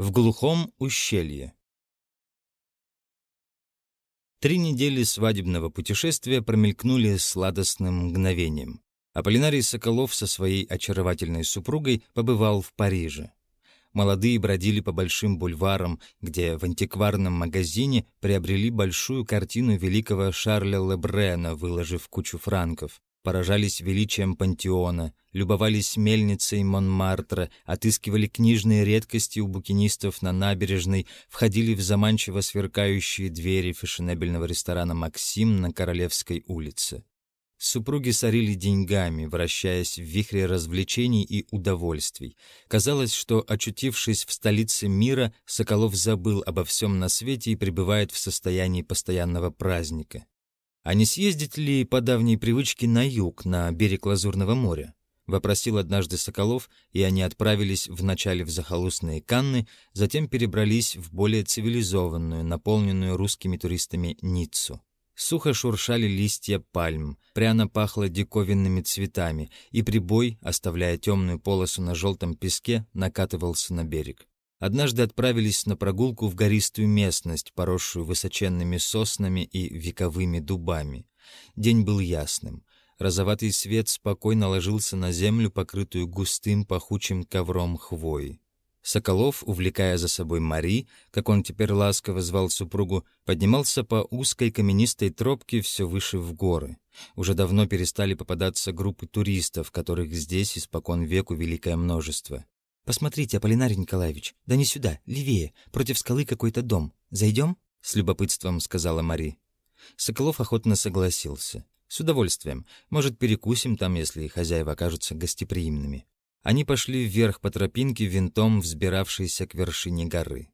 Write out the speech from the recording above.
В глухом ущелье. Три недели свадебного путешествия промелькнули сладостным мгновением. Аполлинарий Соколов со своей очаровательной супругой побывал в Париже. Молодые бродили по большим бульварам, где в антикварном магазине приобрели большую картину великого Шарля Лебрена, выложив кучу франков поражались величием пантеона, любовались мельницей Монмартра, отыскивали книжные редкости у букинистов на набережной, входили в заманчиво сверкающие двери фешенебельного ресторана «Максим» на Королевской улице. Супруги сорили деньгами, вращаясь в вихре развлечений и удовольствий. Казалось, что, очутившись в столице мира, Соколов забыл обо всем на свете и пребывает в состоянии постоянного праздника. А не съездить ли по давней привычке на юг, на берег Лазурного моря? Вопросил однажды Соколов, и они отправились вначале в захолустные Канны, затем перебрались в более цивилизованную, наполненную русскими туристами Ниццу. Сухо шуршали листья пальм, пряно пахло диковинными цветами, и прибой, оставляя темную полосу на желтом песке, накатывался на берег. Однажды отправились на прогулку в гористую местность, поросшую высоченными соснами и вековыми дубами. День был ясным. Розоватый свет спокойно ложился на землю, покрытую густым пахучим ковром хвои. Соколов, увлекая за собой Мари, как он теперь ласково звал супругу, поднимался по узкой каменистой тропке все выше в горы. Уже давно перестали попадаться группы туристов, которых здесь испокон веку великое множество. «Посмотрите, Аполлинарий Николаевич, да не сюда, левее, против скалы какой-то дом. Зайдем?» — с любопытством сказала Мари. Соколов охотно согласился. «С удовольствием. Может, перекусим там, если хозяева окажутся гостеприимными». Они пошли вверх по тропинке, винтом взбиравшейся к вершине горы.